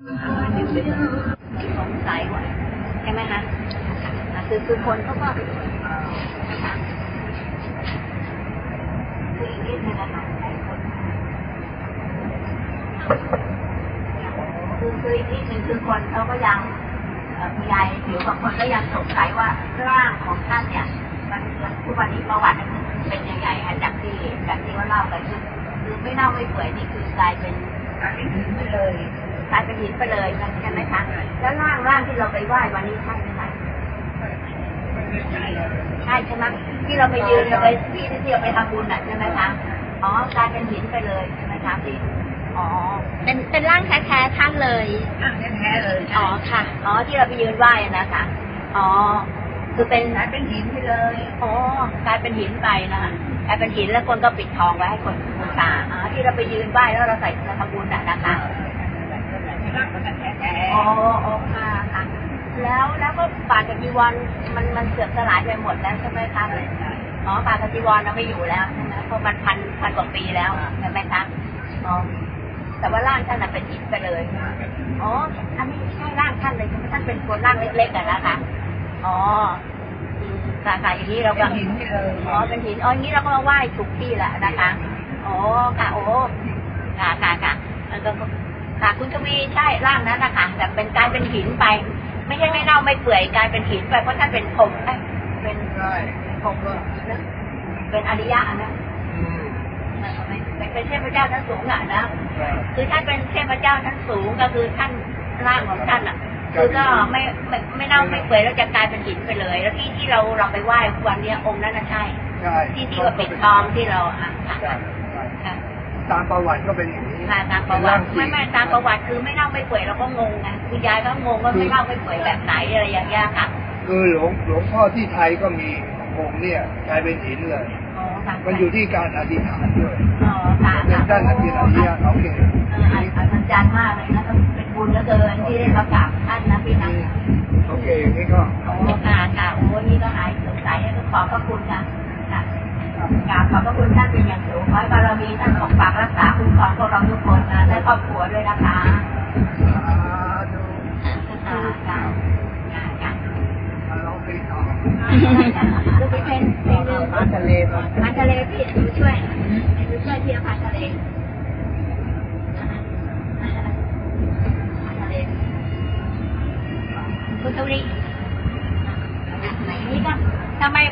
สงสัยว่าใช่ไหมคะอะคือคือคนเขาก็นะคะคืออีกนิดนึงนะคะให้คนคือคืออีกนิดนึงคือคนเขาก็ยังเอ่อคุณยายหรือบางคนก็ยังสงสัยว่าร่างของท่านเนี่ยมันมันทุกวันนี้ประวัติมันเป็นยังไงคะจากที่จากที่ว่าเล่าไปคือคือไม่เน่าไม่เปื่อยนี่คือกลายเป็นกลายเป็นหินไปเลย กลายเป็นหินไปเลยใช่ไหมคะ แล้วร่างร่างที่เราไปไหว้วันนี้ใช่ไหมคะไม่ใช่เลยใช่ใช่ไหมที่เราไปยืนเราไปที่ที่เราไปทำบุญน่ะใช่ไหมคะ อ๋อกลายเป็นหินไปเลยใช่ไหมคะพี่อ๋อ เป็นเป็นร่างแท้ๆท่านเลยอะแท้ๆเลย อ๋อค่ะ อ๋อที่เราไปยืนไหว้อะนะคะ อ๋อ คือเป็นกลายเป็นหินไปเลย อ๋อกลายเป็นหินไปนะคะกลายเป็นหินแล้วคนก็ปิดทองไว้ให้คนบูชาอ๋อที่เราไปยืนไหว้แล้วเราใส่เราทำบุญน่ะนะคะ แล้วแล้วก็บากับจีวรมันมันเสื่อมสลายไปหมดแล้วใช่ไหมคะอ๋อบากับจีวรเราไม่อยู่แล้วใช่ไหมเพราะมันพันพันกว่าปีแล้วใช่ไหมคะอ๋อแต่ว่าร่างท่านเป็นหินไปเลยอ๋ออันนี้ใช่ร่างท่านเลยท่านเป็นคนร่างเล็กๆกันนะคะอ๋อค่ะค่ะอย่างนี้เราๆเป็ก็นหินอ๋อเป็นหินอ๋ออย่างนี้เราก็มาไหว้ถูกที่แหละนะคะอ๋อค่ะโอ้ค่ะค่ะค่ะแล้วก็ วีใช่ร่างนั้นนะคะแต่เป็นกลายเป็นหินไป ไม่ใช่ไม่เน่าไม่เปื่อยกลายเป็นหินไปเพราะท่านเป็นผมเอ้เป็นผมเป็นอริยะนะเป็นเทพเจ้าชั้นสูงอะนะคือท่านเป็นเทพเจ้าชั้นสูงก็คือท่านร่างของท่านอะคือก็ไม่ไม่ไม่เน่าไม่เปื่อยแล้วจะกลายเป็นหินไปเลย แล้วที่ที่เราเราไปไหว้วันเนี้ยองค์นั้นน่ะใช่ที่ที่ว่าปิดทองที่เราอะค่ะ ตามประวัติก็เป็นอย่างนี้ค่ะตามประวัติไม่ไม่ตามประวัติคือไม่เน่าไม่เปื่อยเราก็งงไงคุณยายก็งงว่าไม่เน่าไม่เปื่อยแบบไหนอะไรอย่างเงี้ยค่ะ คือหลวงหลวงพ่อที่ไทยก็มีองค์เนี่ยกลายเป็นหินเลยอ๋อค่ะมันอยู่ที่การอธิษฐานด้วยอ๋อค่ะเป็นค่ะด้านอธิษฐานที่โอเคเอออัศจรรย์มากเลยนะต้องเป็นบุญเหลือเกินที่ได้มากราบท่านนะพี่นะโอเคอย่างนี้ก็โอ้ค่ะค่ะโอ้นี่ก็หายสงสัยก็ขอบพระคุณค่ะค่ะกราบขอบพระคุณท่านเป็นอย่างสูงขอให้บารมีท่านปกปักรักษา คุ้มครองพวกเราทุกคนนะและครอบครัวด้วยนะคะสาธุค่ะค่ะค่ะค่ะมาลองไปต่อลูกพี่เพนเพลงหนึ่งมาทะเลมาพันทะเลพี่หนูช่วยหนูช่วยพี่พันทะเลพันทะเลคุณทวีไหนนี่ก็ทำไมไม่